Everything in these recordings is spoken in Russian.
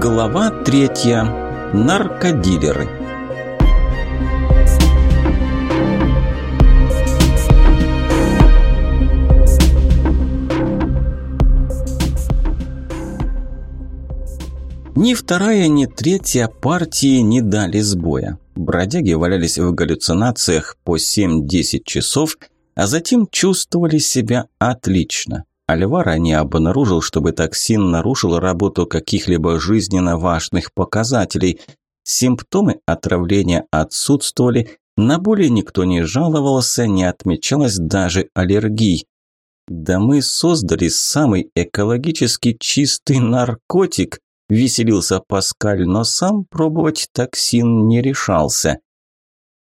Глава третья. Наркодилеры. Ни вторая, ни третья партии не дали сбоя. Бродяги валялись в галлюцинациях по 7-10 часов, а затем чувствовали себя отлично. Альвара не обнаружил, чтобы токсин нарушил работу каких-либо жизненно важных показателей. Симптомы отравления отсутствовали, на боли никто не жаловался, не отмечалось даже аллергий. «Да мы создали самый экологически чистый наркотик», – веселился Паскаль, но сам пробовать токсин не решался.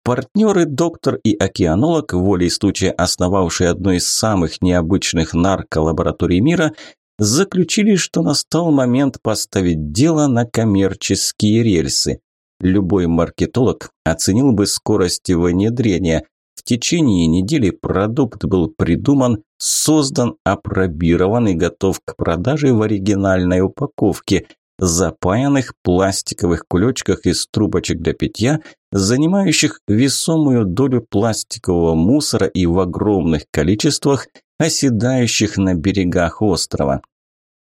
Партнеры, доктор и океанолог, волей случая основавшие одну из самых необычных нарколабораторий мира, заключили, что настал момент поставить дело на коммерческие рельсы. Любой маркетолог оценил бы скорость внедрения. В течение недели продукт был придуман, создан, апробирован и готов к продаже в оригинальной упаковке – запаянных пластиковых кулечках из трубочек для питья, занимающих весомую долю пластикового мусора и в огромных количествах оседающих на берегах острова.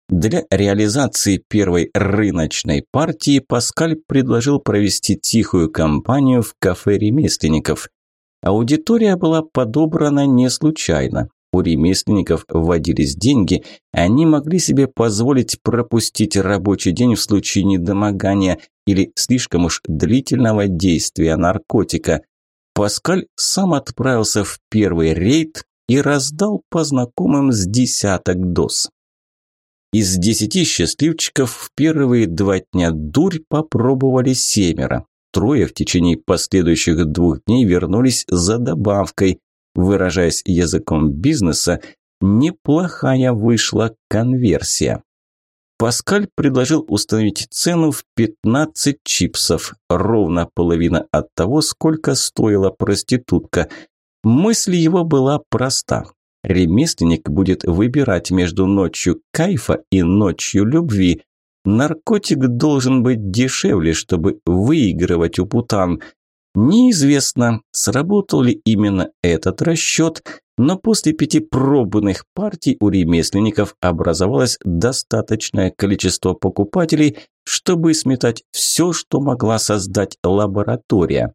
Для реализации первой рыночной партии Паскаль предложил провести тихую кампанию в кафе ремесленников. Аудитория была подобрана не случайно. У ремесленников вводились деньги, они могли себе позволить пропустить рабочий день в случае недомогания или слишком уж длительного действия наркотика. Паскаль сам отправился в первый рейд и раздал по знакомым с десяток доз. Из десяти счастливчиков в первые два дня дурь попробовали семеро. Трое в течение последующих двух дней вернулись за добавкой. Выражаясь языком бизнеса, неплохая вышла конверсия. Паскаль предложил установить цену в 15 чипсов, ровно половина от того, сколько стоила проститутка. Мысль его была проста. Ремесленник будет выбирать между ночью кайфа и ночью любви. Наркотик должен быть дешевле, чтобы выигрывать у путан. Неизвестно, сработал ли именно этот расчет, но после пяти пробных партий у ремесленников образовалось достаточное количество покупателей, чтобы сметать все, что могла создать лаборатория.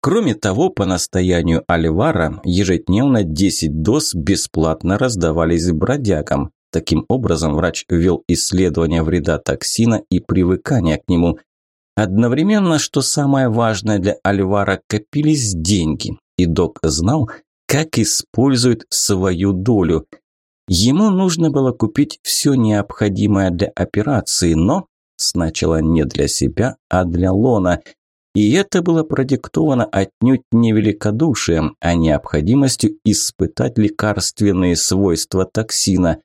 Кроме того, по настоянию Альвара, ежедневно 10 доз бесплатно раздавались бродягам. Таким образом, врач ввел исследование вреда токсина и привыкания к нему. Одновременно, что самое важное для Альвара, копились деньги, и док знал, как использует свою долю. Ему нужно было купить все необходимое для операции, но сначала не для себя, а для Лона. И это было продиктовано отнюдь не великодушием, а необходимостью испытать лекарственные свойства токсина.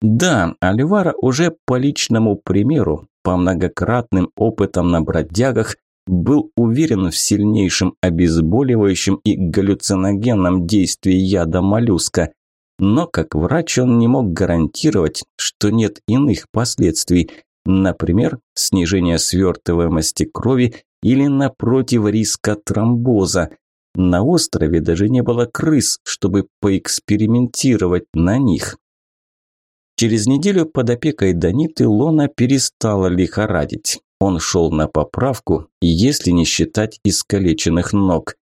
Да, Альвара уже по личному примеру по многократным опытам на бродягах был уверен в сильнейшем обезболивающем и галлюциногенном действии яда моллюска. Но как врач он не мог гарантировать, что нет иных последствий, например, снижение свертываемости крови или, напротив, риска тромбоза. На острове даже не было крыс, чтобы поэкспериментировать на них. Через неделю под опекой Даниты Лона перестала лихорадить. Он шел на поправку, если не считать искалеченных ног.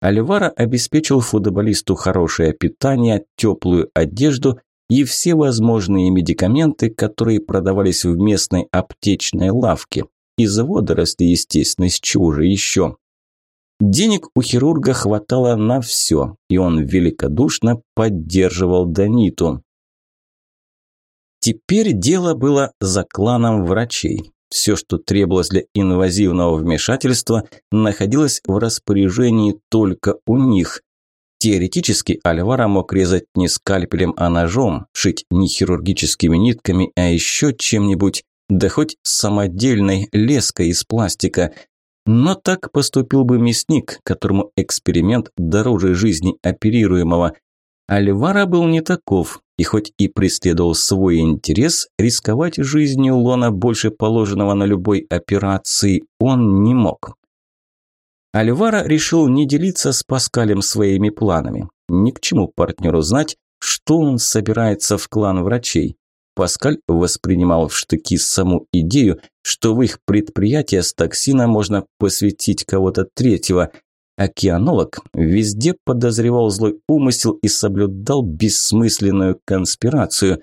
Альвара обеспечил футболисту хорошее питание, теплую одежду и все возможные медикаменты, которые продавались в местной аптечной лавке. Из водорослей, естественно, из чего же еще. Денег у хирурга хватало на все, и он великодушно поддерживал Даниту. Теперь дело было за кланом врачей. Все, что требовалось для инвазивного вмешательства, находилось в распоряжении только у них. Теоретически Альвара мог резать не скальпелем, а ножом, шить не хирургическими нитками, а еще чем-нибудь, да хоть самодельной леской из пластика. Но так поступил бы мясник, которому эксперимент дороже жизни оперируемого. Альвара был не таков, и хоть и преследовал свой интерес, рисковать жизнью Лона больше положенного на любой операции он не мог. Альвара решил не делиться с Паскалем своими планами. Ни к чему партнеру знать, что он собирается в клан врачей. Паскаль воспринимал в штыки саму идею, что в их предприятие с токсина можно посвятить кого-то третьего. Океанолог везде подозревал злой умысел и соблюдал бессмысленную конспирацию.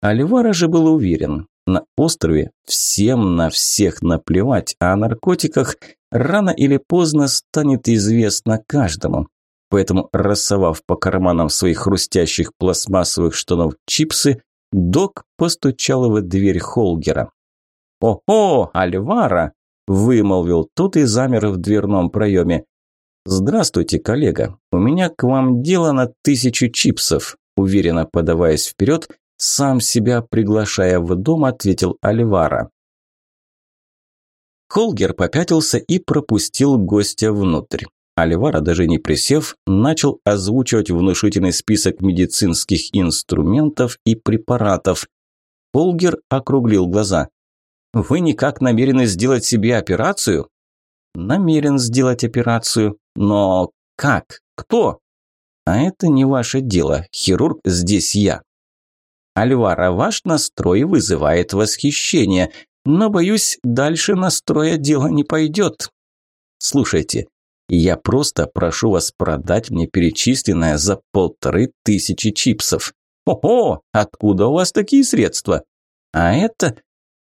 Альвара же был уверен, на острове всем на всех наплевать, а о наркотиках рано или поздно станет известно каждому. Поэтому, рассовав по карманам своих хрустящих пластмассовых штанов чипсы, док постучал в дверь Холгера. «О-о, Альвара!» – вымолвил тот и замер в дверном проеме. «Здравствуйте, коллега. У меня к вам дело на тысячу чипсов», – уверенно подаваясь вперед, сам себя приглашая в дом, ответил Альвара. Холгер попятился и пропустил гостя внутрь. Альвара, даже не присев, начал озвучивать внушительный список медицинских инструментов и препаратов. Холгер округлил глаза. «Вы никак намерены сделать себе операцию?» «Намерен сделать операцию. Но как? Кто?» «А это не ваше дело. Хирург здесь я». «Альвара, ваш настрой вызывает восхищение. Но, боюсь, дальше настроя дело не пойдет. Слушайте, я просто прошу вас продать мне перечисленное за полторы тысячи чипсов. Ого, откуда у вас такие средства? А это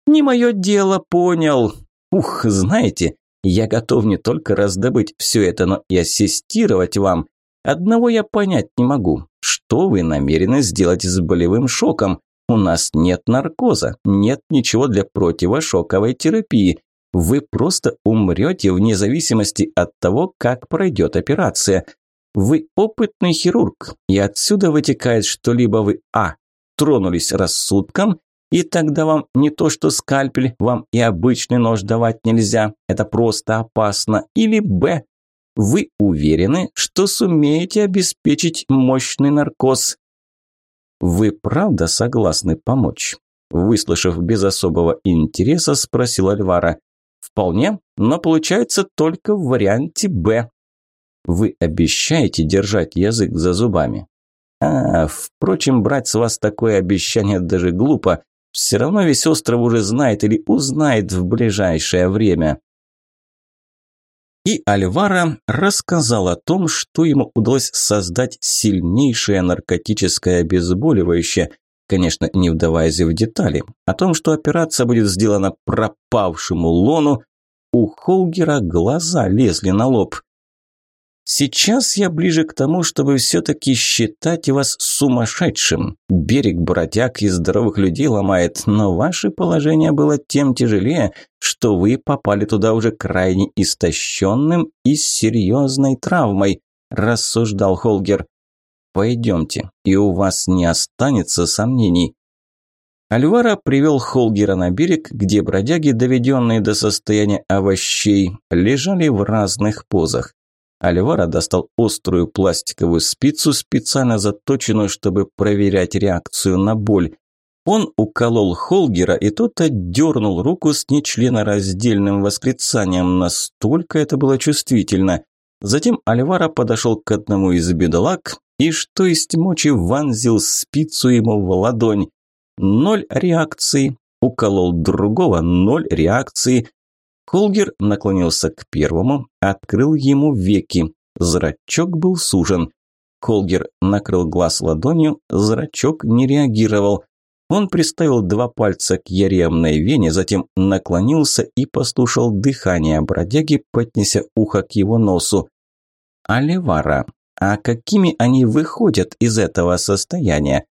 не мое дело, понял. Ух, знаете, я готов не только раздобыть все это, но и ассистировать вам. Одного я понять не могу. Что вы намерены сделать с болевым шоком? У нас нет наркоза, нет ничего для противошоковой терапии. Вы просто умрете вне зависимости от того, как пройдет операция. Вы опытный хирург, и отсюда вытекает, что либо вы а. тронулись рассудком, и тогда вам не то что скальпель, вам и обычный нож давать нельзя, это просто опасно, или б. Вы уверены, что сумеете обеспечить мощный наркоз, «Вы правда согласны помочь?» Выслушав без особого интереса, спросил Альвара. «Вполне, но получается только в варианте «Б». Вы обещаете держать язык за зубами?» «А, впрочем, брать с вас такое обещание даже глупо. Все равно весь остров уже знает или узнает в ближайшее время». И Альвара рассказал о том, что ему удалось создать сильнейшее наркотическое обезболивающее, конечно, не вдаваясь в детали. О том, что операция будет сделана пропавшему Лону, у Холгера глаза лезли на лоб. Сейчас я ближе к тому, чтобы все-таки считать вас сумасшедшим. Берег бродяг и здоровых людей ломает, но ваше положение было тем тяжелее, что вы попали туда уже крайне истощенным и с серьезной травмой, рассуждал Холгер. Пойдемте, и у вас не останется сомнений. Альвара привел Холгера на берег, где бродяги, доведенные до состояния овощей, лежали в разных позах. Альвара достал острую пластиковую спицу, специально заточенную, чтобы проверять реакцию на боль. Он уколол Холгера, и тот отдернул руку с нечленораздельным восклицанием. Настолько это было чувствительно. Затем Альвара подошел к одному из бедолаг и, что есть мочи, вонзил спицу ему в ладонь. Ноль реакции. Уколол другого, ноль реакции. Холгер наклонился к первому, открыл ему веки. Зрачок был сужен. Холгер накрыл глаз ладонью, зрачок не реагировал. Он приставил два пальца к яремной вене, затем наклонился и послушал дыхание бродяги, поднеся ухо к его носу. «Алевара, а какими они выходят из этого состояния?»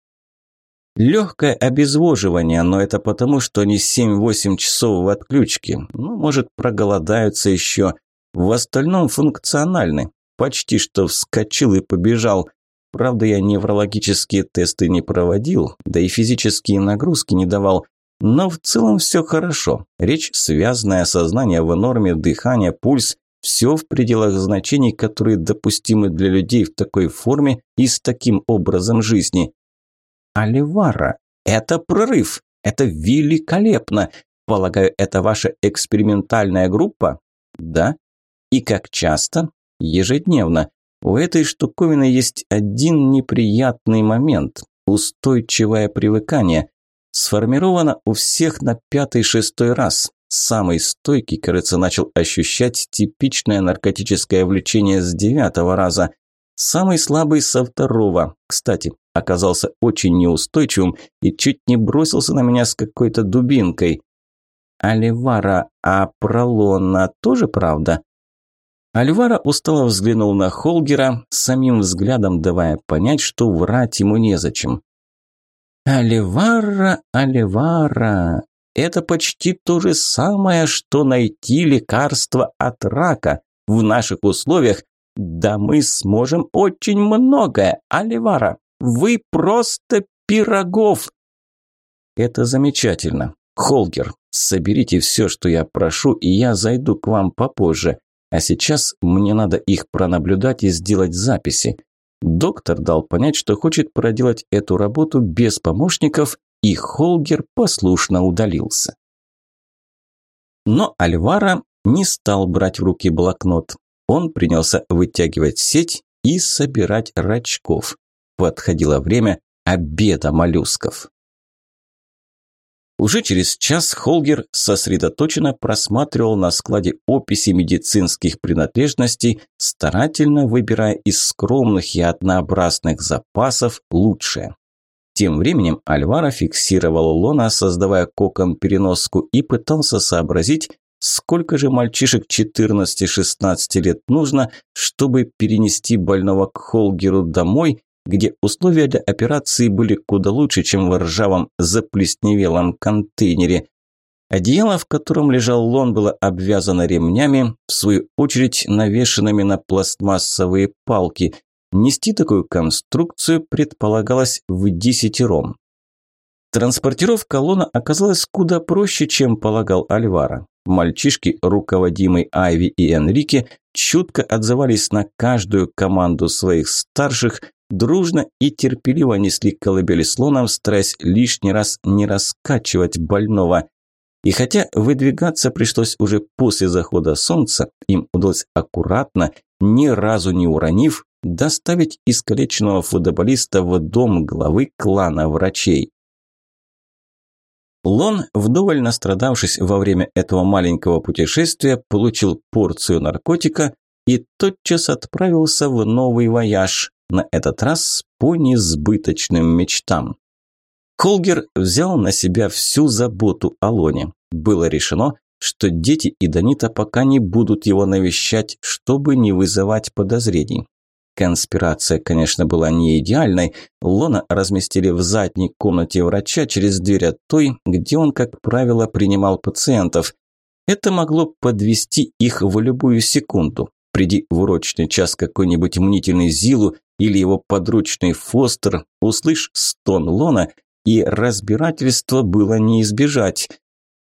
Легкое обезвоживание, но это потому, что они 7-8 часов в отключке. Ну, может, проголодаются еще. В остальном функциональны. Почти что вскочил и побежал. Правда, я неврологические тесты не проводил, да и физические нагрузки не давал. Но в целом все хорошо. Речь связанная, сознание в норме, дыхание, пульс. Все в пределах значений, которые допустимы для людей в такой форме и с таким образом жизни. Аливара, это прорыв, это великолепно. Полагаю, это ваша экспериментальная группа? Да. И как часто? Ежедневно. У этой штуковины есть один неприятный момент – устойчивое привыкание. Сформировано у всех на пятый-шестой раз. Самый стойкий, кажется, начал ощущать типичное наркотическое влечение с девятого раза. Самый слабый со второго. Кстати, оказался очень неустойчивым и чуть не бросился на меня с какой-то дубинкой. Аливара, а пролона тоже правда? Альвара устало взглянул на Холгера, самим взглядом давая понять, что врать ему незачем. «Аливара, Аливара, это почти то же самое, что найти лекарство от рака. В наших условиях да мы сможем очень многое, Аливара. Вы просто пирогов!» «Это замечательно. Холгер, соберите все, что я прошу, и я зайду к вам попозже. А сейчас мне надо их пронаблюдать и сделать записи. Доктор дал понять, что хочет проделать эту работу без помощников, и Холгер послушно удалился. Но Альвара не стал брать в руки блокнот. Он принялся вытягивать сеть и собирать рачков. Подходило время обеда моллюсков. Уже через час Холгер сосредоточенно просматривал на складе описи медицинских принадлежностей, старательно выбирая из скромных и однообразных запасов лучшее. Тем временем Альвара фиксировал Лона, создавая кокон-переноску, и пытался сообразить, сколько же мальчишек 14-16 лет нужно, чтобы перенести больного к Холгеру домой где условия для операции были куда лучше, чем в ржавом заплесневелом контейнере. Одеяло, в котором лежал Лон, было обвязано ремнями, в свою очередь навешенными на пластмассовые палки. Нести такую конструкцию предполагалось в десятером. Транспортировка Лона оказалась куда проще, чем полагал Альвара. Мальчишки, руководимые Айви и Энрике, чутко отзывались на каждую команду своих старших, дружно и терпеливо несли колыбели слонов, стараясь лишний раз не раскачивать больного. И хотя выдвигаться пришлось уже после захода солнца, им удалось аккуратно, ни разу не уронив, доставить искалеченного футболиста в дом главы клана врачей. Лон, вдоволь настрадавшись во время этого маленького путешествия, получил порцию наркотика и тотчас отправился в новый вояж, на этот раз по несбыточным мечтам. Холгер взял на себя всю заботу о Лоне. Было решено, что дети и Данита пока не будут его навещать, чтобы не вызывать подозрений. Конспирация, конечно, была не идеальной. Лона разместили в задней комнате врача через дверь от той, где он, как правило, принимал пациентов. Это могло подвести их в любую секунду. Приди в урочный час какой-нибудь мнительный Зилу или его подручный Фостер, услышь стон Лона, и разбирательство было не избежать.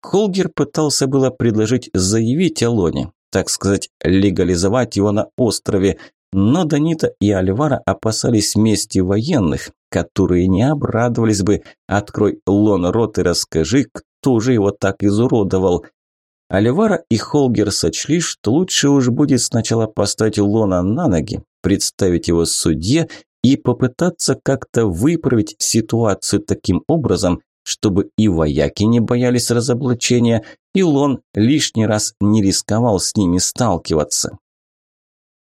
Холгер пытался было предложить заявить о Лоне, так сказать, легализовать его на острове, но Данита и Альвара опасались мести военных, которые не обрадовались бы «Открой Лон рот и расскажи, кто же его так изуродовал». Альвара и Холгер сочли, что лучше уж будет сначала поставить Лона на ноги, представить его судье и попытаться как-то выправить ситуацию таким образом, чтобы и вояки не боялись разоблачения, и Лон лишний раз не рисковал с ними сталкиваться.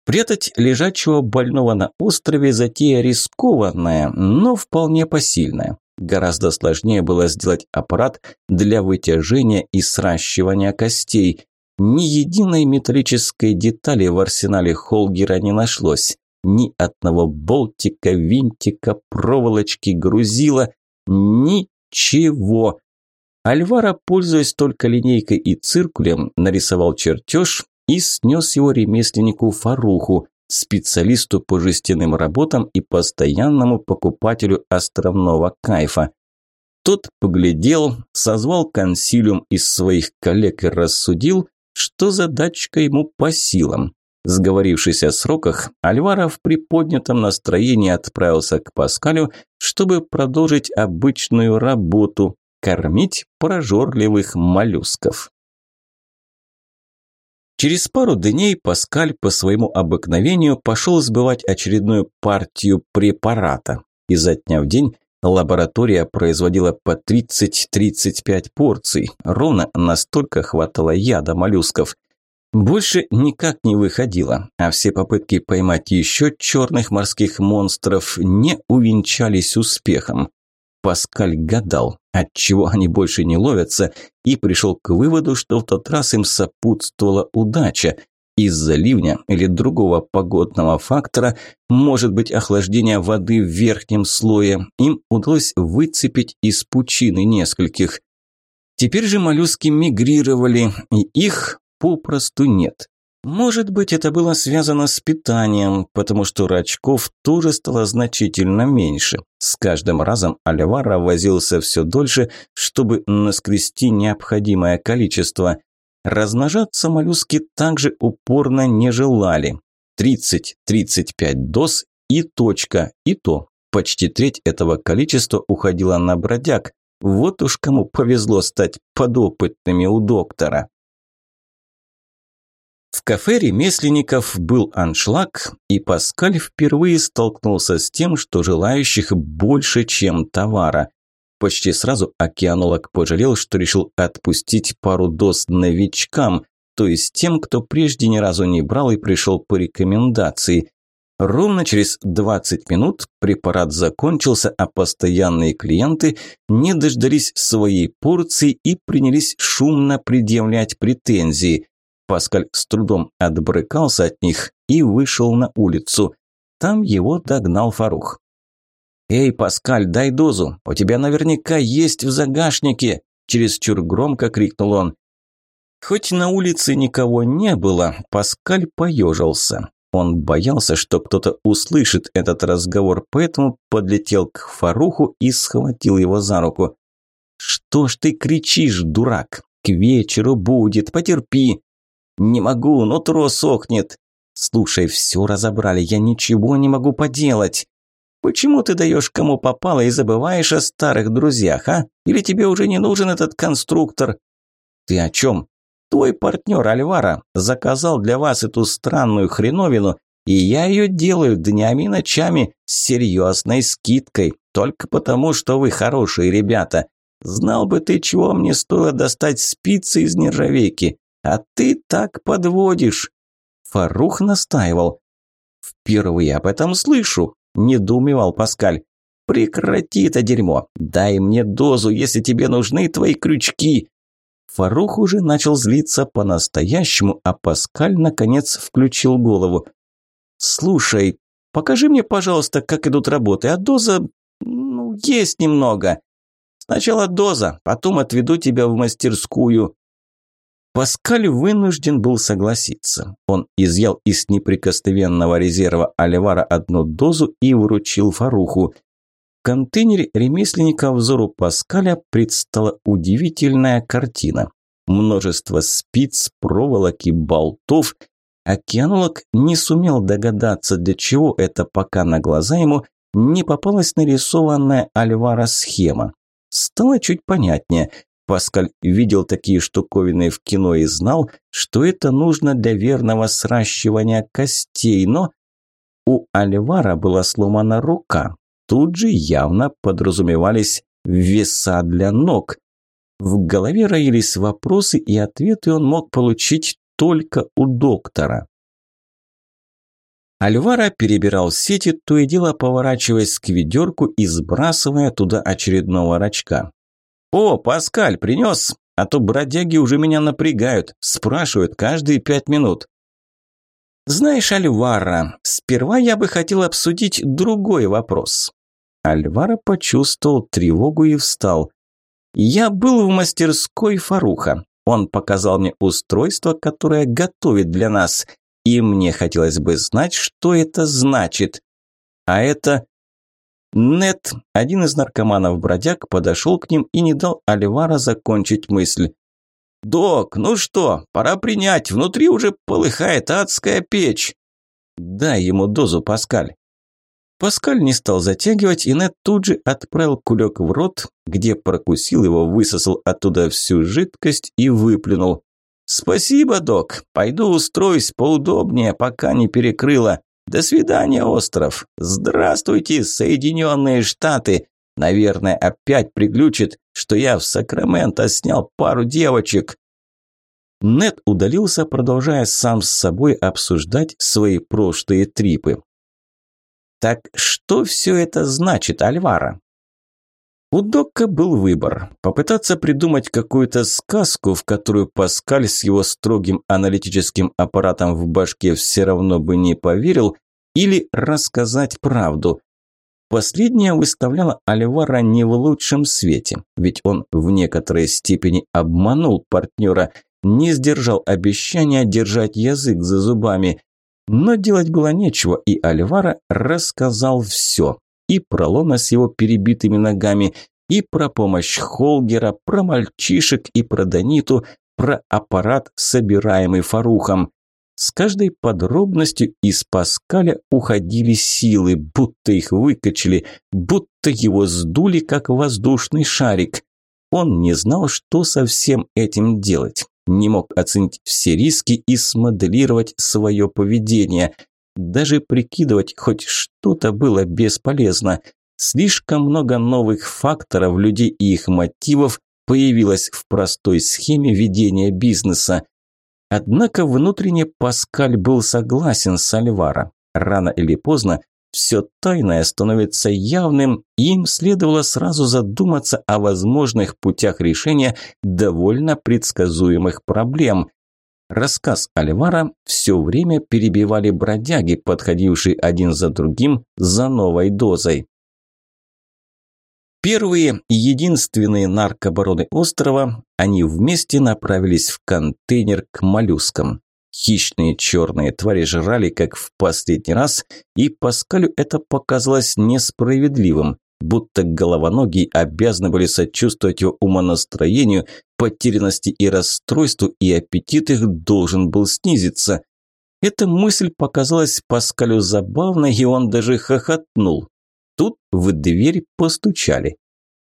Прятать лежачего больного на острове затея рискованная, но вполне посильная. Гораздо сложнее было сделать аппарат для вытяжения и сращивания костей. Ни единой металлической детали в арсенале Холгера не нашлось. Ни одного болтика, винтика, проволочки, грузила. Ничего. Альвара, пользуясь только линейкой и циркулем, нарисовал чертеж и снес его ремесленнику Фаруху, специалисту по жестяным работам и постоянному покупателю островного кайфа. Тот поглядел, созвал консилиум из своих коллег и рассудил, что задачка ему по силам. Сговорившись о сроках, Альвара в приподнятом настроении отправился к Паскалю, чтобы продолжить обычную работу – кормить прожорливых моллюсков. Через пару дней Паскаль по своему обыкновению пошел сбывать очередную партию препарата. Изо дня в день лаборатория производила по 30-35 порций, ровно настолько хватало яда моллюсков. Больше никак не выходило, а все попытки поймать еще черных морских монстров не увенчались успехом. Паскаль гадал, отчего они больше не ловятся, и пришел к выводу, что в тот раз им сопутствовала удача. Из-за ливня или другого погодного фактора, может быть охлаждение воды в верхнем слое, им удалось выцепить из пучины нескольких. Теперь же моллюски мигрировали, и их попросту нет. Может быть, это было связано с питанием, потому что рачков тоже стало значительно меньше. С каждым разом Альвара возился все дольше, чтобы наскрести необходимое количество. Размножаться моллюски также упорно не желали. 30-35 доз и точка, и то. Почти треть этого количества уходила на бродяг. Вот уж кому повезло стать подопытными у доктора. Кафе ремесленников был аншлаг, и Паскаль впервые столкнулся с тем, что желающих больше, чем товара. Почти сразу океанолог пожалел, что решил отпустить пару доз новичкам, то есть тем, кто прежде ни разу не брал и пришел по рекомендации. Ровно через 20 минут препарат закончился, а постоянные клиенты не дождались своей порции и принялись шумно предъявлять претензии – Паскаль с трудом отбрыкался от них и вышел на улицу. Там его догнал Фарух. «Эй, Паскаль, дай дозу, у тебя наверняка есть в загашнике!» Чересчур громко крикнул он. Хоть на улице никого не было, Паскаль поежился. Он боялся, что кто-то услышит этот разговор, поэтому подлетел к Фаруху и схватил его за руку. «Что ж ты кричишь, дурак? К вечеру будет, потерпи!» «Не могу, нутро сохнет». «Слушай, все разобрали, я ничего не могу поделать». «Почему ты даешь кому попало и забываешь о старых друзьях, а? Или тебе уже не нужен этот конструктор?» «Ты о чем?» «Твой партнер Альвара заказал для вас эту странную хреновину, и я ее делаю днями и ночами с серьезной скидкой, только потому, что вы хорошие ребята. Знал бы ты, чего мне стоило достать спицы из нержавейки. А ты так подводишь. Фарух настаивал. Впервые об этом слышу, недоумевал Паскаль. Прекрати это дерьмо. Дай мне дозу, если тебе нужны твои крючки. Фарух уже начал злиться по-настоящему, а Паскаль наконец включил голову. Слушай, покажи мне, пожалуйста, как идут работы, а доза ну, есть немного. Сначала доза, потом отведу тебя в мастерскую. Паскаль вынужден был согласиться. Он изъял из неприкосновенного резерва Оливара одну дозу и вручил Фаруху. В контейнере ремесленника взору Паскаля предстала удивительная картина. Множество спиц, проволоки, болтов. Океанолог не сумел догадаться, для чего это, пока на глаза ему не попалась нарисованная Альвара схема. Стало чуть понятнее. Паскаль видел такие штуковины в кино и знал, что это нужно для верного сращивания костей, но у Альвара была сломана рука. Тут же явно подразумевались веса для ног. В голове роились вопросы, и ответы он мог получить только у доктора. Альвара перебирал сети, то и дело поворачиваясь к ведерку и сбрасывая туда очередного рачка. «О, Паскаль, принес? А то бродяги уже меня напрягают, спрашивают каждые пять минут». «Знаешь, Альвара, сперва я бы хотел обсудить другой вопрос». Альвара почувствовал тревогу и встал. «Я был в мастерской Фаруха. Он показал мне устройство, которое готовит для нас, и мне хотелось бы знать, что это значит. А это нет, один из наркоманов-бродяг подошел к ним и не дал Альвара закончить мысль. «Док, ну что, пора принять, внутри уже полыхает адская печь!» «Дай ему дозу, Паскаль!» Паскаль не стал затягивать, и Нед тут же отправил кулек в рот, где прокусил его, высосал оттуда всю жидкость и выплюнул. «Спасибо, док. Пойду устроюсь поудобнее, пока не перекрыло. До свидания, остров. Здравствуйте, Соединенные Штаты. Наверное, опять приглючит, что я в Сакраменто снял пару девочек». Нед удалился, продолжая сам с собой обсуждать свои прошлые трипы. «Так что все это значит, Альвара?» У Докка был выбор – попытаться придумать какую-то сказку, в которую Паскаль с его строгим аналитическим аппаратом в башке все равно бы не поверил, или рассказать правду. Последнее выставляло Альвара не в лучшем свете, ведь он в некоторой степени обманул партнера, не сдержал обещания держать язык за зубами. Но делать было нечего, и Альвара рассказал все и про Лона с его перебитыми ногами, и про помощь Холгера, про мальчишек и про Даниту, про аппарат, собираемый Фарухом. С каждой подробностью из Паскаля уходили силы, будто их выкачали, будто его сдули, как воздушный шарик. Он не знал, что со всем этим делать, не мог оценить все риски и смоделировать свое поведение – даже прикидывать хоть что-то было бесполезно. Слишком много новых факторов, людей и их мотивов появилось в простой схеме ведения бизнеса. Однако внутренне Паскаль был согласен с Альвара. Рано или поздно все тайное становится явным, и им следовало сразу задуматься о возможных путях решения довольно предсказуемых проблем. Рассказ Альвара все время перебивали бродяги, подходившие один за другим за новой дозой. Первые и единственные наркобароны острова, они вместе направились в контейнер к моллюскам. Хищные черные твари жрали, как в последний раз, и Паскалю это показалось несправедливым будто головоногие обязаны были сочувствовать его умонастроению, потерянности и расстройству, и аппетит их должен был снизиться. Эта мысль показалась Паскалю забавной, и он даже хохотнул. Тут в дверь постучали.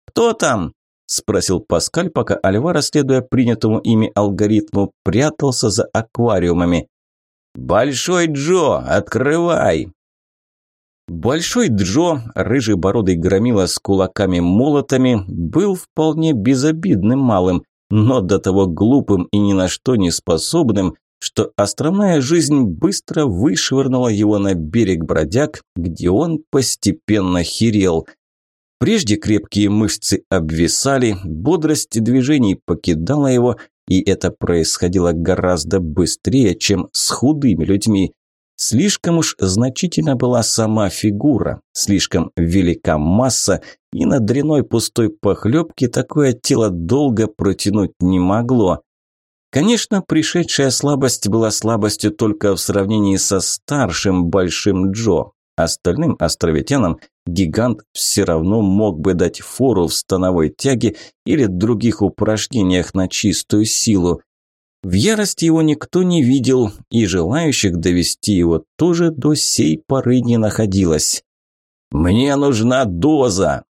«Кто там?» – спросил Паскаль, пока Альвара, следуя принятому ими алгоритму, прятался за аквариумами. «Большой Джо, открывай!» Большой Джо, рыжий бородый громила с кулаками-молотами, был вполне безобидным малым, но до того глупым и ни на что не способным, что островная жизнь быстро вышвырнула его на берег бродяг, где он постепенно херел. Прежде крепкие мышцы обвисали, бодрость движений покидала его, и это происходило гораздо быстрее, чем с худыми людьми. Слишком уж значительна была сама фигура, слишком велика масса, и на дряной пустой похлебке такое тело долго протянуть не могло. Конечно, пришедшая слабость была слабостью только в сравнении со старшим Большим Джо. Остальным островитянам гигант все равно мог бы дать фору в становой тяге или других упражнениях на чистую силу. В ярости его никто не видел, и желающих довести его тоже до сей поры не находилось. «Мне нужна доза!»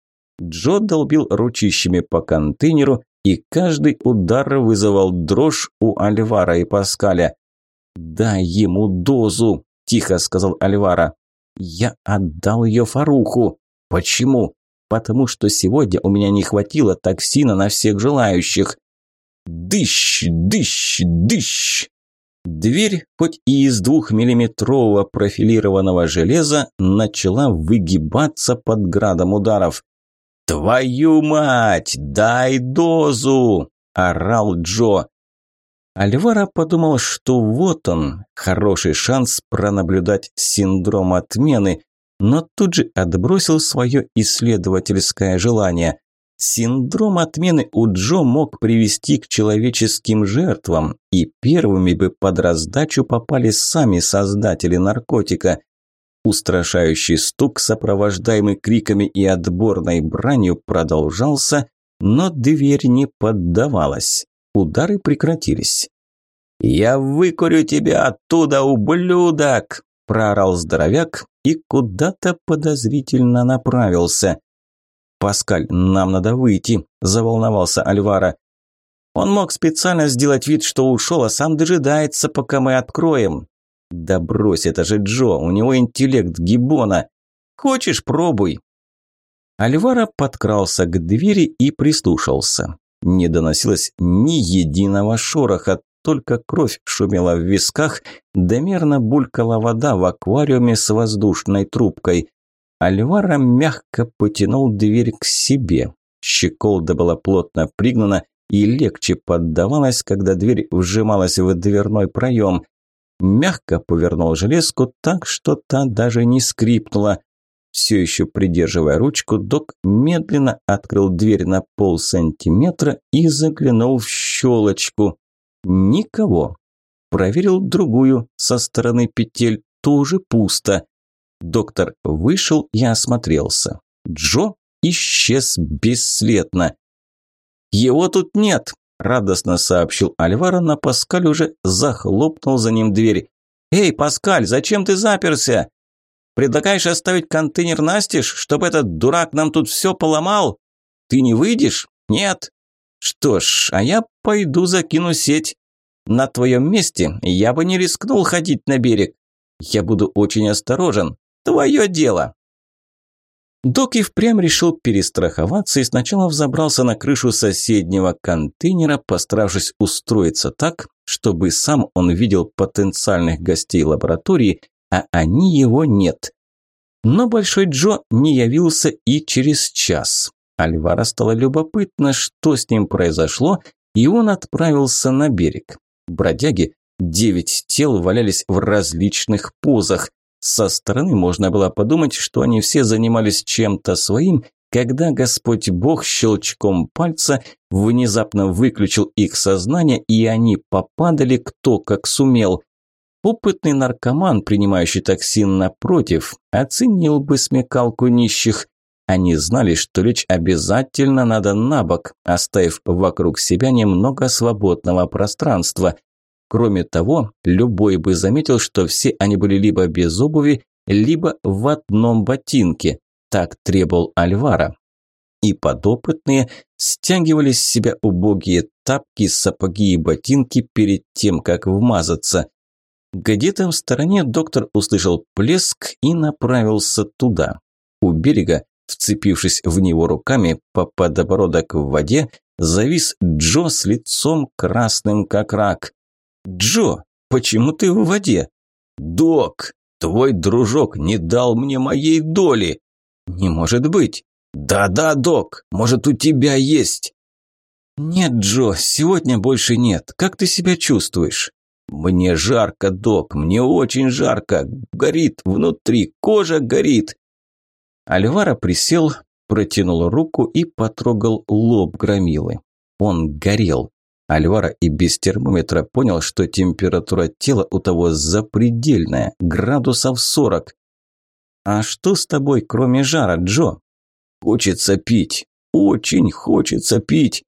Джо долбил ручищами по контейнеру, и каждый удар вызывал дрожь у Альвара и Паскаля. «Дай ему дозу!» – тихо сказал Альвара. «Я отдал ее Фаруху. Почему? Потому что сегодня у меня не хватило токсина на всех желающих. Дыщ, дыщ, дыщ. Дверь, хоть и из двухмиллиметрового профилированного железа, начала выгибаться под градом ударов. «Твою мать! Дай дозу!» – орал Джо. Альвара подумал, что вот он, хороший шанс пронаблюдать синдром отмены, но тут же отбросил свое исследовательское желание. Синдром отмены у Джо мог привести к человеческим жертвам, и первыми бы под раздачу попали сами создатели наркотика. Устрашающий стук, сопровождаемый криками и отборной бранью, продолжался, но дверь не поддавалась. Удары прекратились. «Я выкурю тебя оттуда, ублюдок!» – проорал здоровяк и куда-то подозрительно направился. «Паскаль, нам надо выйти», – заволновался Альвара. Он мог специально сделать вид, что ушел, а сам дожидается, пока мы откроем. Да брось, это же Джо, у него интеллект гибона. Хочешь, пробуй. Альвара подкрался к двери и прислушался. Не доносилось ни единого шороха, только кровь шумела в висках, да мерно булькала вода в аквариуме с воздушной трубкой. Альвара мягко потянул дверь к себе. Щеколда была плотно пригнана и легче поддавалась, когда дверь вжималась в дверной проем. Мягко повернул железку так, что та даже не скрипнула. Все еще придерживая ручку, док медленно открыл дверь на полсантиметра и заглянул в щелочку. Никого. Проверил другую со стороны петель, тоже пусто. Доктор вышел и осмотрелся. Джо исчез бесследно. «Его тут нет!» – радостно сообщил Альваро, но Паскаль уже захлопнул за ним дверь. «Эй, Паскаль, зачем ты заперся? Предлагаешь оставить контейнер настежь, чтобы этот дурак нам тут все поломал? Ты не выйдешь? Нет? Что ж, а я пойду закину сеть. На твоем месте я бы не рискнул ходить на берег. Я буду очень осторожен. Твое дело!» Док и впрямь решил перестраховаться и сначала взобрался на крышу соседнего контейнера, постаравшись устроиться так, чтобы сам он видел потенциальных гостей лаборатории, а они его нет. Но Большой Джо не явился и через час. Альвара стало любопытно, что с ним произошло, и он отправился на берег. Бродяги, девять тел валялись в различных позах. Со стороны можно было подумать, что они все занимались чем-то своим, когда Господь Бог щелчком пальца внезапно выключил их сознание, и они попадали кто как сумел. Опытный наркоман, принимающий токсин напротив, оценил бы смекалку нищих. Они знали, что лечь обязательно надо на бок, оставив вокруг себя немного свободного пространства – Кроме того, любой бы заметил, что все они были либо без обуви, либо в одном ботинке. Так требовал Альвара. И подопытные стягивали с себя убогие тапки, сапоги и ботинки перед тем, как вмазаться. Где-то в стороне доктор услышал плеск и направился туда. У берега, вцепившись в него руками по подбородок в воде, завис Джо с лицом красным как рак. «Джо, почему ты в воде?» «Док, твой дружок не дал мне моей доли!» «Не может быть!» «Да-да, док, может, у тебя есть?» «Нет, Джо, сегодня больше нет. Как ты себя чувствуешь?» «Мне жарко, док, мне очень жарко. Горит внутри, кожа горит». Альвара присел, протянул руку и потрогал лоб громилы. Он горел. Альвара и без термометра понял, что температура тела у того запредельная, градусов сорок. «А что с тобой, кроме жара, Джо?» «Хочется пить, очень хочется пить».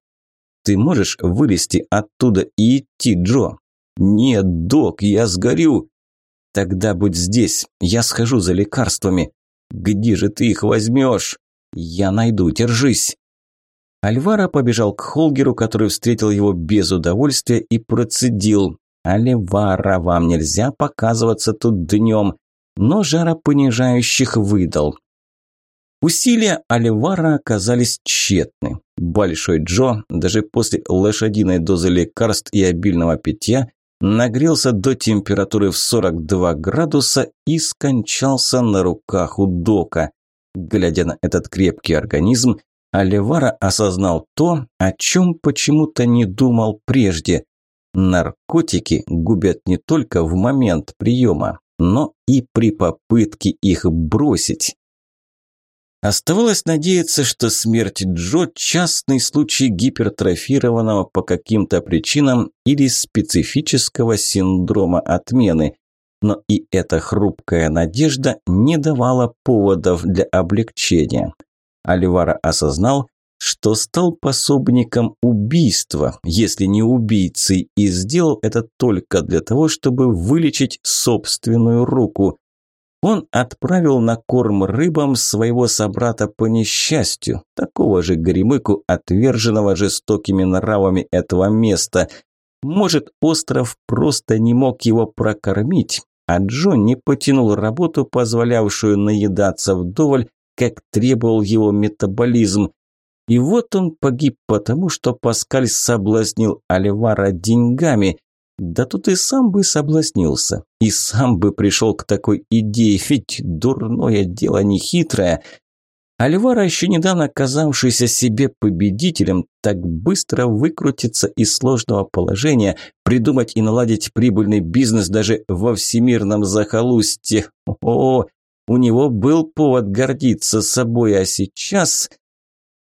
«Ты можешь вылезти оттуда и идти, Джо?» «Нет, док, я сгорю». «Тогда будь здесь, я схожу за лекарствами». «Где же ты их возьмешь?» «Я найду, держись». Альвара побежал к Холгеру, который встретил его без удовольствия и процедил. «Альвара, вам нельзя показываться тут днем», но жаропонижающих выдал. Усилия Альвара оказались тщетны. Большой Джо, даже после лошадиной дозы лекарств и обильного питья, нагрелся до температуры в 42 градуса и скончался на руках у Дока. Глядя на этот крепкий организм, Оливара осознал то, о чем почему-то не думал прежде. Наркотики губят не только в момент приема, но и при попытке их бросить. Оставалось надеяться, что смерть Джо – частный случай гипертрофированного по каким-то причинам или специфического синдрома отмены. Но и эта хрупкая надежда не давала поводов для облегчения. Оливара осознал, что стал пособником убийства, если не убийцей, и сделал это только для того, чтобы вылечить собственную руку. Он отправил на корм рыбам своего собрата по несчастью, такого же горемыку, отверженного жестокими нравами этого места. Может, остров просто не мог его прокормить, а Джо не потянул работу, позволявшую наедаться вдоволь, как требовал его метаболизм. И вот он погиб потому, что Паскаль соблазнил Альвара деньгами. Да тут и сам бы соблазнился, и сам бы пришел к такой идее, ведь дурное дело не хитрое. Альвара, еще недавно казавшийся себе победителем, так быстро выкрутиться из сложного положения, придумать и наладить прибыльный бизнес даже во всемирном захолустье. О, у него был повод гордиться собой, а сейчас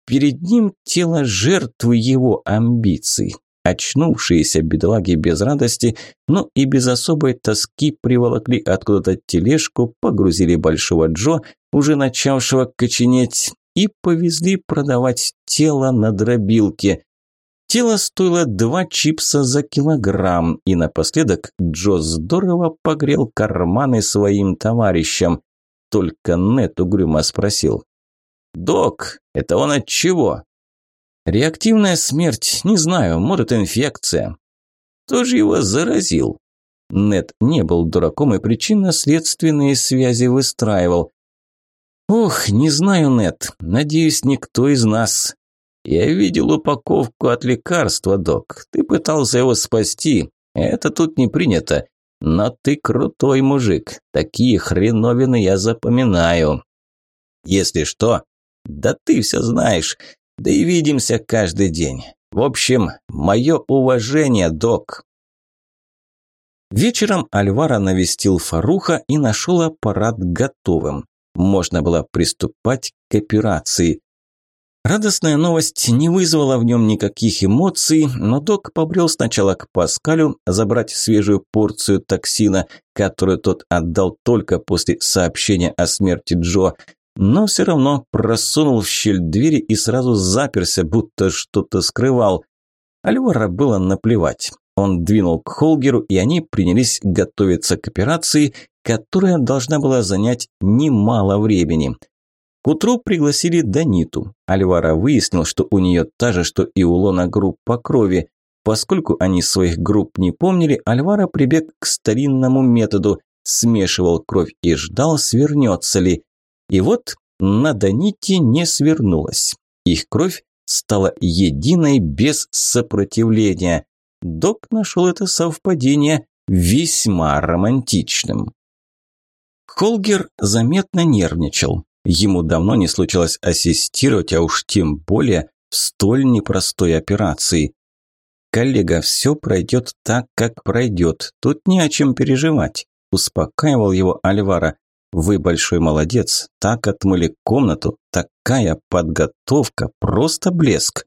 перед ним тело жертвы его амбиций. Очнувшиеся бедолаги без радости, но и без особой тоски приволокли откуда-то тележку, погрузили Большого Джо, уже начавшего коченеть, и повезли продавать тело на дробилке. Тело стоило два чипса за килограмм, и напоследок Джо здорово погрел карманы своим товарищам. Только Нет угрюмо спросил. «Док, это он от чего?» Реактивная смерть, не знаю, может инфекция. Кто же его заразил? Нет не был дураком и причинно-следственные связи выстраивал. Ох, не знаю, Нет, надеюсь, никто из нас. Я видел упаковку от лекарства, док. Ты пытался его спасти. Это тут не принято. Но ты крутой мужик. Такие хреновины я запоминаю. Если что, да ты все знаешь. Да и видимся каждый день. В общем, мое уважение, док. Вечером Альвара навестил Фаруха и нашел аппарат готовым. Можно было приступать к операции. Радостная новость не вызвала в нем никаких эмоций, но док побрел сначала к Паскалю забрать свежую порцию токсина, которую тот отдал только после сообщения о смерти Джо, но все равно просунул в щель двери и сразу заперся, будто что-то скрывал. Альвара было наплевать. Он двинул к Холгеру, и они принялись готовиться к операции, которая должна была занять немало времени. К утру пригласили Даниту. Альвара выяснил, что у нее та же, что и у Лона группа крови. Поскольку они своих групп не помнили, Альвара прибег к старинному методу, смешивал кровь и ждал, свернется ли. И вот на Даните не свернулась. Их кровь стала единой без сопротивления. Док нашел это совпадение весьма романтичным. Холгер заметно нервничал. Ему давно не случалось ассистировать, а уж тем более в столь непростой операции. «Коллега, все пройдет так, как пройдет. Тут не о чем переживать», – успокаивал его Альвара. Вы большой молодец, так отмыли комнату, такая подготовка, просто блеск.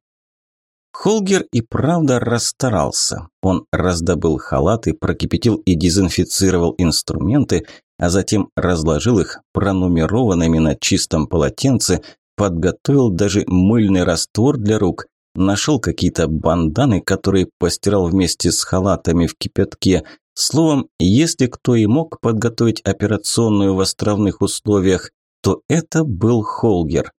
Холгер и правда расстарался. Он раздобыл халаты, прокипятил и дезинфицировал инструменты, а затем разложил их пронумерованными на чистом полотенце, подготовил даже мыльный раствор для рук, нашел какие-то банданы, которые постирал вместе с халатами в кипятке, Словом, если кто и мог подготовить операционную в островных условиях, то это был Холгер.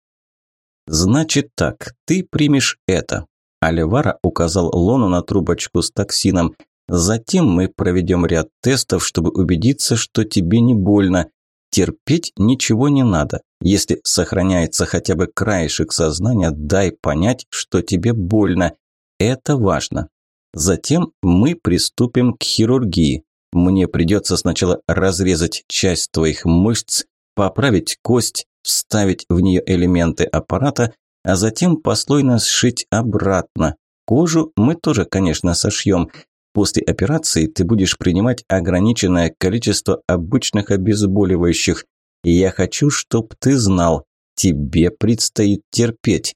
«Значит так, ты примешь это». Альвара указал Лону на трубочку с токсином. «Затем мы проведем ряд тестов, чтобы убедиться, что тебе не больно. Терпеть ничего не надо. Если сохраняется хотя бы краешек сознания, дай понять, что тебе больно. Это важно. Затем мы приступим к хирургии. Мне придется сначала разрезать часть твоих мышц, поправить кость, вставить в нее элементы аппарата, а затем послойно сшить обратно. Кожу мы тоже, конечно, сошьем. После операции ты будешь принимать ограниченное количество обычных обезболивающих. И я хочу, чтобы ты знал, тебе предстоит терпеть.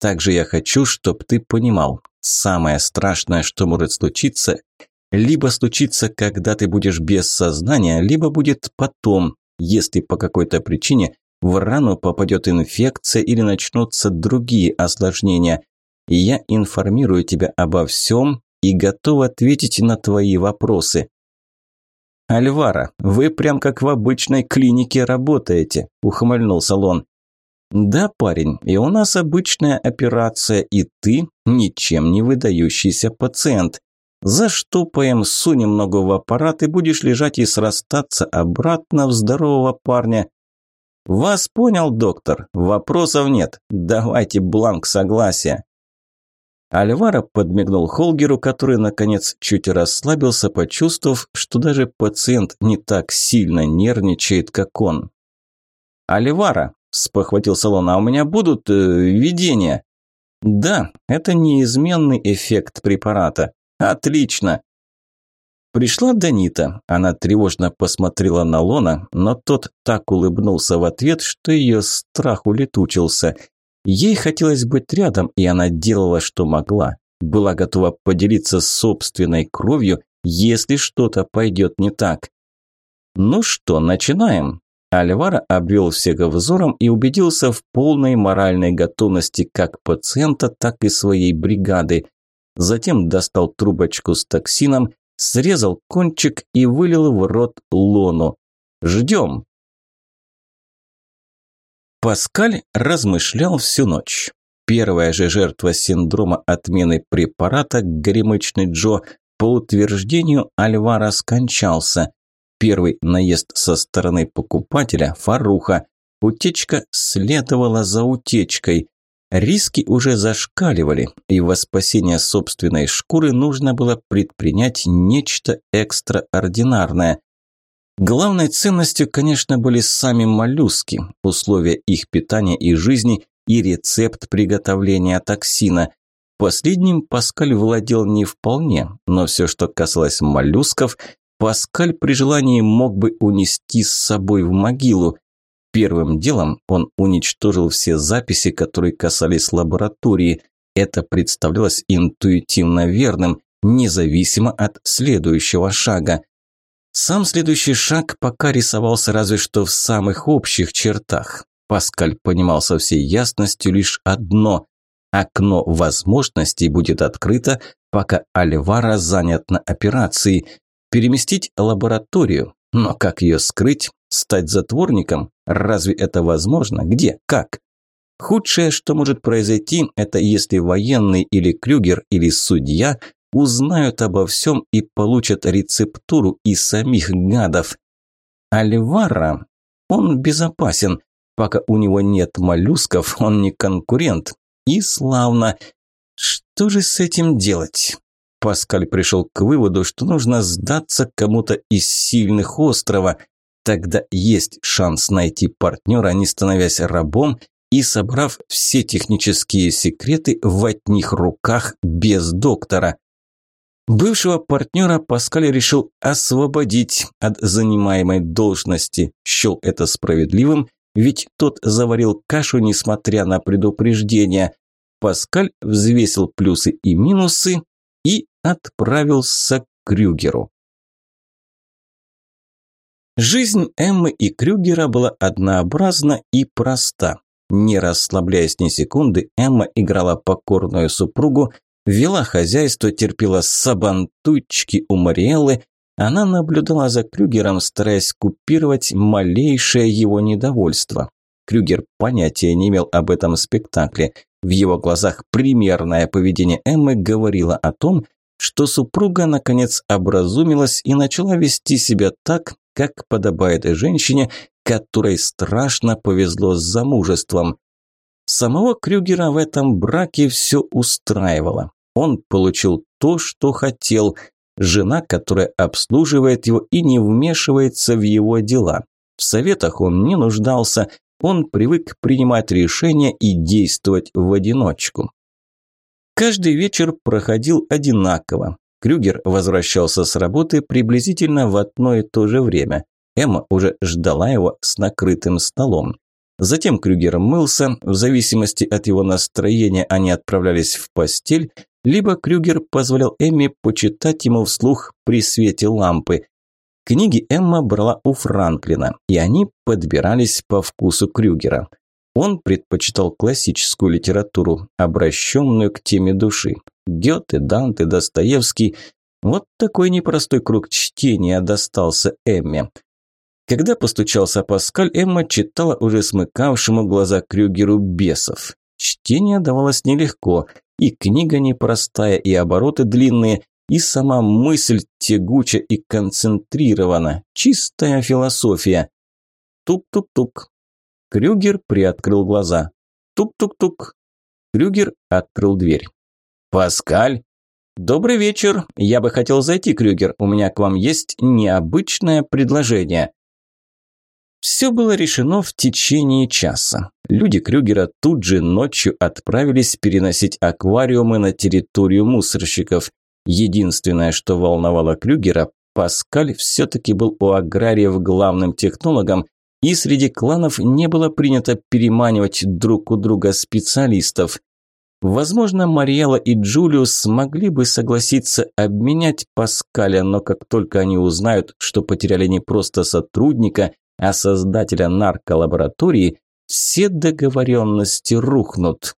Также я хочу, чтобы ты понимал, самое страшное, что может случиться, либо случится, когда ты будешь без сознания, либо будет потом, если по какой-то причине в рану попадет инфекция или начнутся другие осложнения. Я информирую тебя обо всем и готов ответить на твои вопросы. «Альвара, вы прям как в обычной клинике работаете», – ухмыльнулся Лон. «Да, парень, и у нас обычная операция, и ты ничем не выдающийся пациент. Заштопаем, сунем ногу в аппарат и будешь лежать и срастаться обратно в здорового парня. Вас понял, доктор, вопросов нет. Давайте бланк согласия. Альвара подмигнул Холгеру, который, наконец, чуть расслабился, почувствовав, что даже пациент не так сильно нервничает, как он. «Альвара», – спохватился он, – «а у меня будут э, видения?» «Да, это неизменный эффект препарата. Отлично. Пришла Данита. Она тревожно посмотрела на Лона, но тот так улыбнулся в ответ, что ее страх улетучился. Ей хотелось быть рядом, и она делала, что могла. Была готова поделиться собственной кровью, если что-то пойдет не так. «Ну что, начинаем?» Альвара обвел всех взором и убедился в полной моральной готовности как пациента, так и своей бригады затем достал трубочку с токсином, срезал кончик и вылил в рот Лону. «Ждем!» Паскаль размышлял всю ночь. Первая же жертва синдрома отмены препарата, горемычный Джо, по утверждению Альвара скончался. Первый наезд со стороны покупателя – Фаруха. Утечка следовала за утечкой. Риски уже зашкаливали, и во спасение собственной шкуры нужно было предпринять нечто экстраординарное. Главной ценностью, конечно, были сами моллюски, условия их питания и жизни и рецепт приготовления токсина. Последним Паскаль владел не вполне, но все, что касалось моллюсков, Паскаль при желании мог бы унести с собой в могилу. Первым делом он уничтожил все записи, которые касались лаборатории. Это представлялось интуитивно верным, независимо от следующего шага. Сам следующий шаг пока рисовался разве что в самых общих чертах. Паскаль понимал со всей ясностью лишь одно – окно возможностей будет открыто, пока Альвара занят на операции. Переместить лабораторию, но как ее скрыть, Стать затворником? Разве это возможно? Где? Как? Худшее, что может произойти, это если военный или Крюгер или судья узнают обо всем и получат рецептуру и самих гадов. Альвара, он безопасен. Пока у него нет моллюсков, он не конкурент. И славно. Что же с этим делать? Паскаль пришел к выводу, что нужно сдаться кому-то из сильных острова – Тогда есть шанс найти партнера, не становясь рабом и собрав все технические секреты в одних руках без доктора. Бывшего партнера Паскаль решил освободить от занимаемой должности. Счел это справедливым, ведь тот заварил кашу, несмотря на предупреждения. Паскаль взвесил плюсы и минусы и отправился к Крюгеру. Жизнь Эммы и Крюгера была однообразна и проста. Не расслабляясь ни секунды, Эмма играла покорную супругу, вела хозяйство, терпела сабантуйчики у Мариэллы, она наблюдала за Крюгером, стараясь купировать малейшее его недовольство. Крюгер понятия не имел об этом спектакле. В его глазах примерное поведение Эммы говорило о том, что супруга наконец образумилась и начала вести себя так, как подобает женщине, которой страшно повезло с замужеством. Самого Крюгера в этом браке все устраивало. Он получил то, что хотел. Жена, которая обслуживает его и не вмешивается в его дела. В советах он не нуждался, он привык принимать решения и действовать в одиночку. Каждый вечер проходил одинаково. Крюгер возвращался с работы приблизительно в одно и то же время. Эмма уже ждала его с накрытым столом. Затем Крюгер мылся, в зависимости от его настроения они отправлялись в постель, либо Крюгер позволял Эмме почитать ему вслух при свете лампы. Книги Эмма брала у Франклина, и они подбирались по вкусу Крюгера. Он предпочитал классическую литературу, обращенную к теме души. Гёте, Данте, Достоевский. Вот такой непростой круг чтения достался Эмме. Когда постучался Паскаль, Эмма читала уже смыкавшему глаза Крюгеру бесов. Чтение давалось нелегко, и книга непростая, и обороты длинные, и сама мысль тягуча и концентрирована. Чистая философия. Тук-тук-тук. Крюгер приоткрыл глаза. Тук-тук-тук. Крюгер открыл дверь. «Паскаль?» «Добрый вечер. Я бы хотел зайти, Крюгер. У меня к вам есть необычное предложение». Все было решено в течение часа. Люди Крюгера тут же ночью отправились переносить аквариумы на территорию мусорщиков. Единственное, что волновало Крюгера, Паскаль все-таки был у аграриев главным технологом, и среди кланов не было принято переманивать друг у друга специалистов. Возможно, Мариэла и Джулиус смогли бы согласиться обменять Паскаля, но как только они узнают, что потеряли не просто сотрудника, а создателя нарколаборатории, все договоренности рухнут.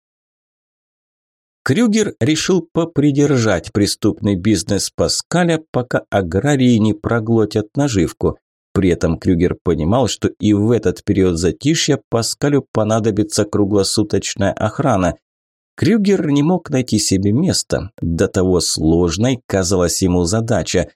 Крюгер решил попридержать преступный бизнес Паскаля, пока аграрии не проглотят наживку. При этом Крюгер понимал, что и в этот период затишья Паскалю понадобится круглосуточная охрана. Крюгер не мог найти себе места, до того сложной казалась ему задача.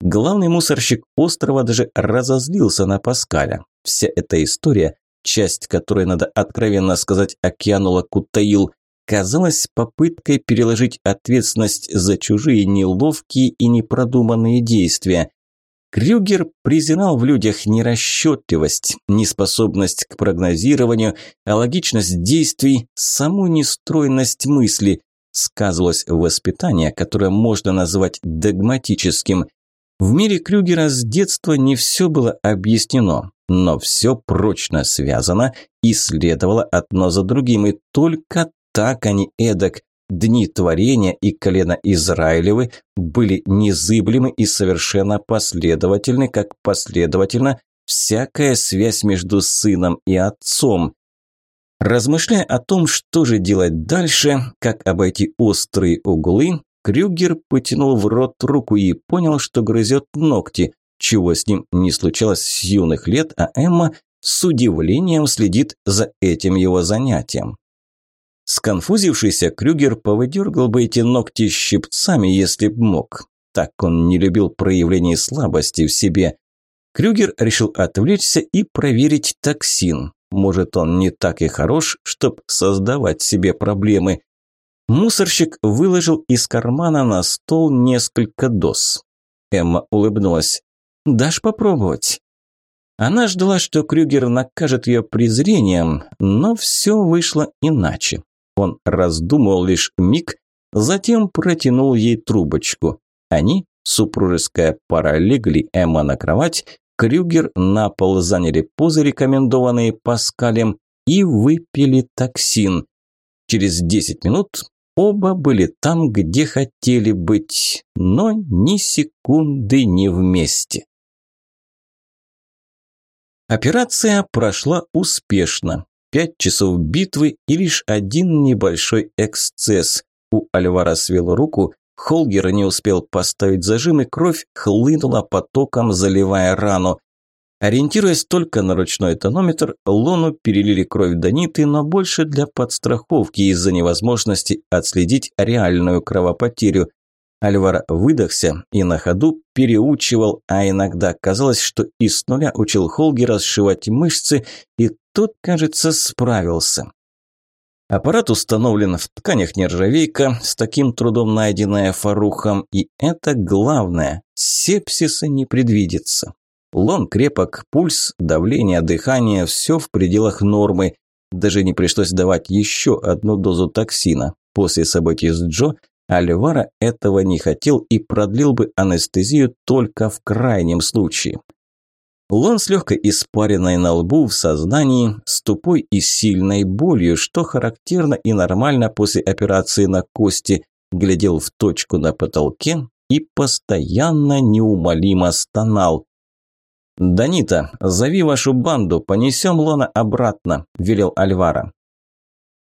Главный мусорщик острова даже разозлился на Паскаля. Вся эта история, часть которой, надо откровенно сказать, океанула Кутаил, казалась попыткой переложить ответственность за чужие неловкие и непродуманные действия. Крюгер презирал в людях нерасчетливость, неспособность к прогнозированию, а логичность действий, саму нестройность мысли. Сказывалось воспитание, которое можно назвать догматическим. В мире Крюгера с детства не все было объяснено, но все прочно связано и следовало одно за другим, и только так, они эдак. Дни творения и колено Израилевы были незыблемы и совершенно последовательны, как последовательно всякая связь между сыном и отцом. Размышляя о том, что же делать дальше, как обойти острые углы, Крюгер потянул в рот руку и понял, что грызет ногти, чего с ним не случалось с юных лет, а Эмма с удивлением следит за этим его занятием. Сконфузившийся Крюгер повыдергал бы эти ногти щипцами, если б мог. Так он не любил проявлений слабости в себе. Крюгер решил отвлечься и проверить токсин. Может, он не так и хорош, чтобы создавать себе проблемы. Мусорщик выложил из кармана на стол несколько доз. Эмма улыбнулась. «Дашь попробовать?» Она ждала, что Крюгер накажет ее презрением, но все вышло иначе. Он раздумывал лишь миг, затем протянул ей трубочку. Они, супружеская пара, легли Эмма на кровать, Крюгер на пол заняли позы, рекомендованные Паскалем, и выпили токсин. Через 10 минут оба были там, где хотели быть, но ни секунды не вместе. Операция прошла успешно. Пять часов битвы и лишь один небольшой эксцесс. У Альвара свело руку, Холгер не успел поставить зажим, и кровь хлынула потоком, заливая рану. Ориентируясь только на ручной тонометр, Лону перелили кровь до ниты, но больше для подстраховки из-за невозможности отследить реальную кровопотерю. Альвар выдохся и на ходу переучивал, а иногда казалось, что и с нуля учил Холгера сшивать мышцы, и тот, кажется, справился. Аппарат установлен в тканях нержавейка, с таким трудом найденная Фарухом, и это главное, сепсиса не предвидится. Лон крепок, пульс, давление, дыхание – все в пределах нормы. Даже не пришлось давать еще одну дозу токсина. После событий с Джо Альвара этого не хотел и продлил бы анестезию только в крайнем случае. Лон с легкой испаренной на лбу в сознании, с тупой и сильной болью, что характерно и нормально после операции на кости, глядел в точку на потолке и постоянно неумолимо стонал. «Данита, зови вашу банду, понесем Лона обратно», – велел Альвара.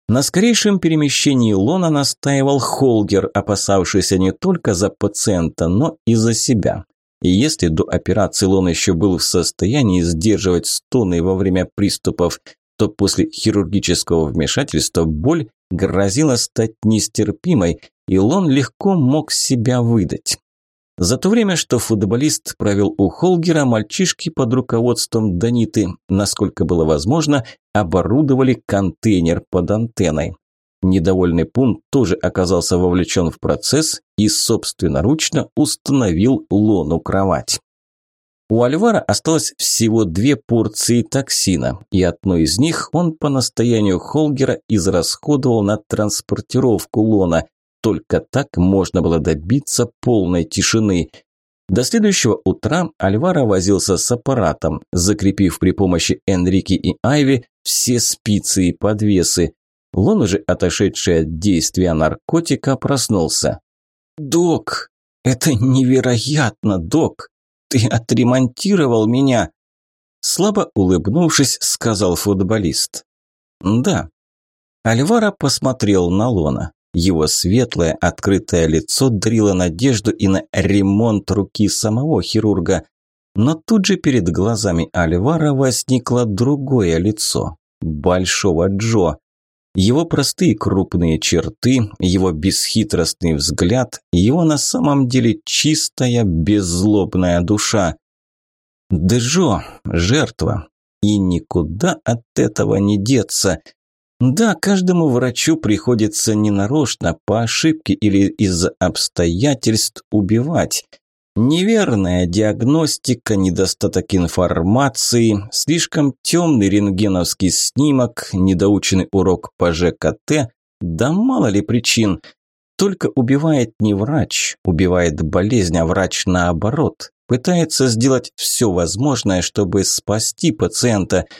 На скорейшем перемещении Лона настаивал Холгер, опасавшийся не только за пациента, но и за себя. И если до операции Лон еще был в состоянии сдерживать стоны во время приступов, то после хирургического вмешательства боль грозила стать нестерпимой, и Лон легко мог себя выдать. За то время, что футболист провел у Холгера, мальчишки под руководством Даниты, насколько было возможно, оборудовали контейнер под антенной. Недовольный пункт тоже оказался вовлечен в процесс и собственноручно установил Лону кровать. У Альвара осталось всего две порции токсина, и одну из них он по настоянию Холгера израсходовал на транспортировку Лона. Только так можно было добиться полной тишины. До следующего утра Альвара возился с аппаратом, закрепив при помощи Энрики и Айви все спицы и подвесы. Лон, уже отошедший от действия наркотика, проснулся. «Док, это невероятно, док! Ты отремонтировал меня!» Слабо улыбнувшись, сказал футболист. «Да». Альвара посмотрел на Лона. Его светлое, открытое лицо дрило надежду и на ремонт руки самого хирурга. Но тут же перед глазами Альвара возникло другое лицо – Большого Джо. Его простые крупные черты, его бесхитростный взгляд, его на самом деле чистая, беззлобная душа. Джо – жертва, и никуда от этого не деться – да, каждому врачу приходится ненарочно, по ошибке или из-за обстоятельств убивать. Неверная диагностика, недостаток информации, слишком темный рентгеновский снимок, недоученный урок по ЖКТ, да мало ли причин. Только убивает не врач, убивает болезнь, а врач наоборот. Пытается сделать все возможное, чтобы спасти пациента –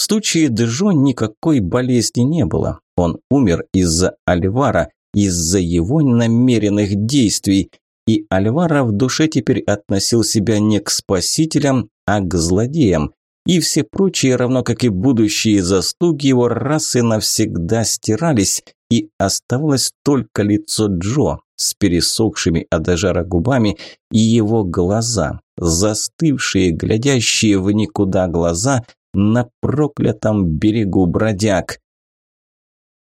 в случае Дежо никакой болезни не было. Он умер из-за Альвара, из-за его намеренных действий. И Альвара в душе теперь относил себя не к спасителям, а к злодеям. И все прочие, равно как и будущие заслуги его расы навсегда стирались, и оставалось только лицо Джо с пересохшими от жара губами и его глаза, застывшие, глядящие в никуда глаза, на проклятом берегу бродяг.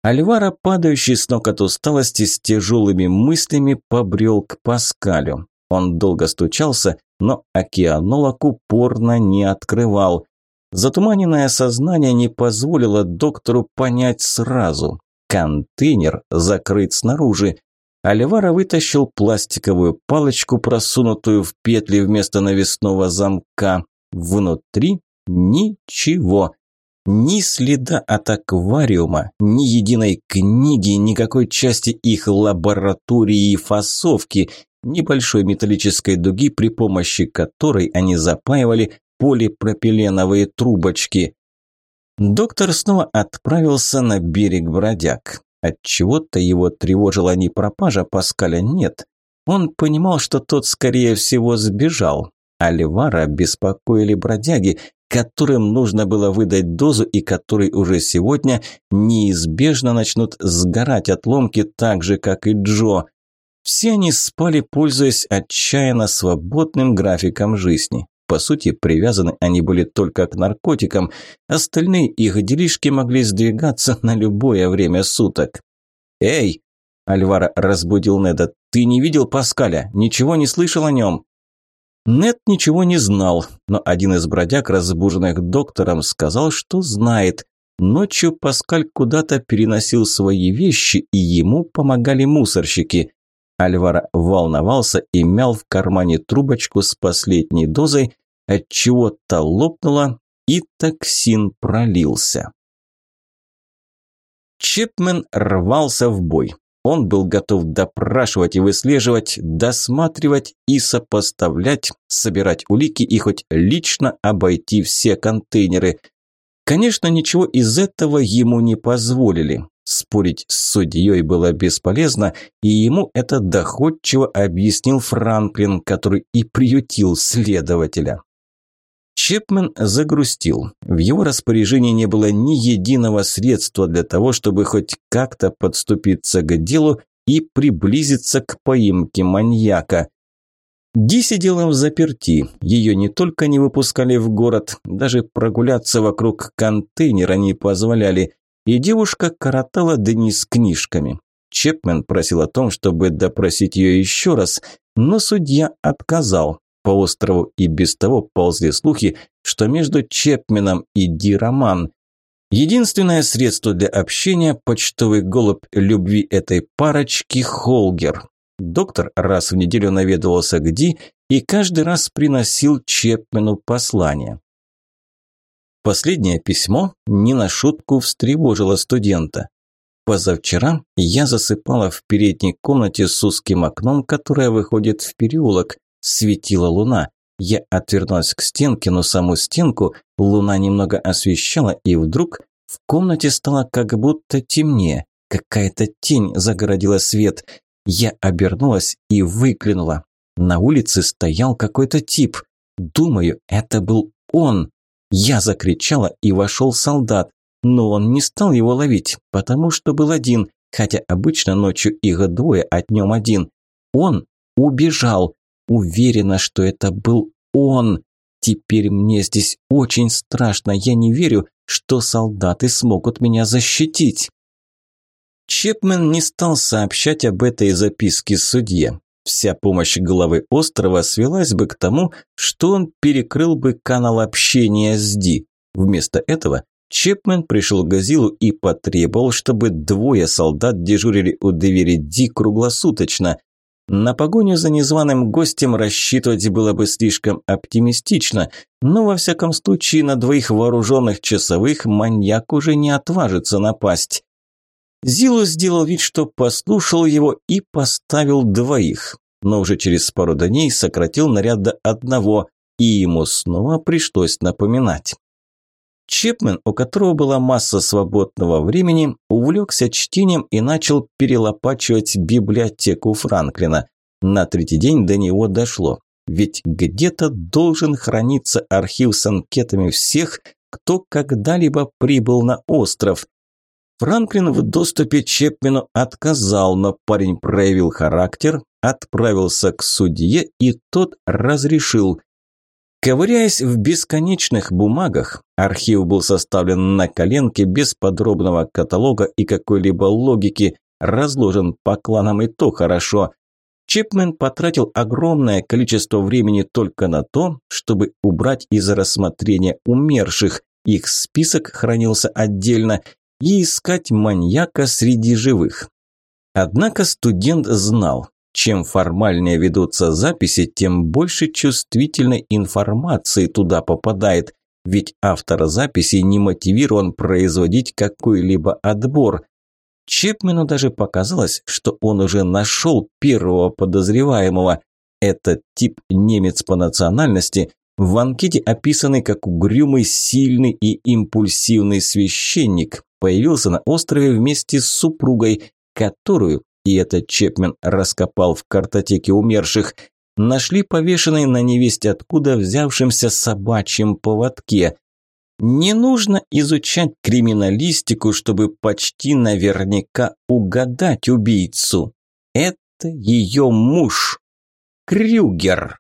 Альвара, падающий с ног от усталости, с тяжелыми мыслями побрел к Паскалю. Он долго стучался, но океанолог упорно не открывал. Затуманенное сознание не позволило доктору понять сразу. Контейнер закрыт снаружи. Альвара вытащил пластиковую палочку, просунутую в петли вместо навесного замка. Внутри Ничего. Ни следа от аквариума, ни единой книги, никакой части их лаборатории и фасовки, небольшой металлической дуги, при помощи которой они запаивали полипропиленовые трубочки. Доктор снова отправился на берег бродяг. Отчего-то его тревожила не пропажа Паскаля, нет. Он понимал, что тот, скорее всего, сбежал. Оливара беспокоили бродяги, которым нужно было выдать дозу и которые уже сегодня неизбежно начнут сгорать отломки так же, как и Джо. Все они спали, пользуясь отчаянно свободным графиком жизни. По сути, привязаны они были только к наркотикам, остальные их делишки могли сдвигаться на любое время суток. «Эй!» – Альвара разбудил Неда. «Ты не видел Паскаля? Ничего не слышал о нем?» Нет ничего не знал, но один из бродяг, разбуженных доктором, сказал, что знает. Ночью Паскаль куда-то переносил свои вещи, и ему помогали мусорщики. Альвара волновался и мял в кармане трубочку с последней дозой, от чего то лопнуло, и токсин пролился. Чепмен рвался в бой. Он был готов допрашивать и выслеживать, досматривать и сопоставлять, собирать улики и хоть лично обойти все контейнеры. Конечно, ничего из этого ему не позволили. Спорить с судьей было бесполезно, и ему это доходчиво объяснил Франклин, который и приютил следователя. Чепмен загрустил. В его распоряжении не было ни единого средства для того, чтобы хоть как-то подступиться к делу и приблизиться к поимке маньяка. Ди сидела в заперти. Ее не только не выпускали в город, даже прогуляться вокруг контейнера не позволяли. И девушка коротала дни с книжками. Чепмен просил о том, чтобы допросить ее еще раз, но судья отказал. По острову и без того ползли слухи, что между Чепменом и Ди роман. Единственное средство для общения – почтовый голубь любви этой парочки – Холгер. Доктор раз в неделю наведывался к Ди и каждый раз приносил Чепмену послание. Последнее письмо не на шутку встревожило студента. Позавчера я засыпала в передней комнате с узким окном, которое выходит в переулок. Светила луна. Я отвернулась к стенке, но саму стенку луна немного освещала, и вдруг в комнате стало как будто темнее. Какая-то тень загородила свет. Я обернулась и выглянула. На улице стоял какой-то тип. Думаю, это был он. Я закричала, и вошел солдат. Но он не стал его ловить, потому что был один, хотя обычно ночью их двое, а днем один. Он убежал. Уверена, что это был он. Теперь мне здесь очень страшно. Я не верю, что солдаты смогут меня защитить. Чепмен не стал сообщать об этой записке судье. Вся помощь главы острова свелась бы к тому, что он перекрыл бы канал общения с Ди. Вместо этого Чепмен пришел к Газилу и потребовал, чтобы двое солдат дежурили у двери Ди круглосуточно. На погоню за незваным гостем рассчитывать было бы слишком оптимистично, но во всяком случае на двоих вооруженных часовых маньяк уже не отважится напасть. Зилу сделал вид, что послушал его и поставил двоих, но уже через пару дней сократил наряд до одного, и ему снова пришлось напоминать. Чепмен, у которого была масса свободного времени, увлекся чтением и начал перелопачивать библиотеку Франклина. На третий день до него дошло. Ведь где-то должен храниться архив с анкетами всех, кто когда-либо прибыл на остров. Франклин в доступе Чепмену отказал, но парень проявил характер, отправился к судье, и тот разрешил. Ковыряясь в бесконечных бумагах, архив был составлен на коленке без подробного каталога и какой-либо логики, разложен по кланам и то хорошо. Чепмен потратил огромное количество времени только на то, чтобы убрать из рассмотрения умерших. Их список хранился отдельно, и искать маньяка среди живых. Однако студент знал, чем формальнее ведутся записи, тем больше чувствительной информации туда попадает, ведь автор записи не мотивирован производить какой-либо отбор. Чепмену даже показалось, что он уже нашел первого подозреваемого. Этот тип немец по национальности, в анкете описанный как угрюмый, сильный и импульсивный священник, появился на острове вместе с супругой, которую, и этот Чепмен раскопал в картотеке умерших, нашли повешенной на невесте откуда взявшемся собачьем поводке. Не нужно изучать криминалистику, чтобы почти наверняка угадать убийцу. Это ее муж. Крюгер.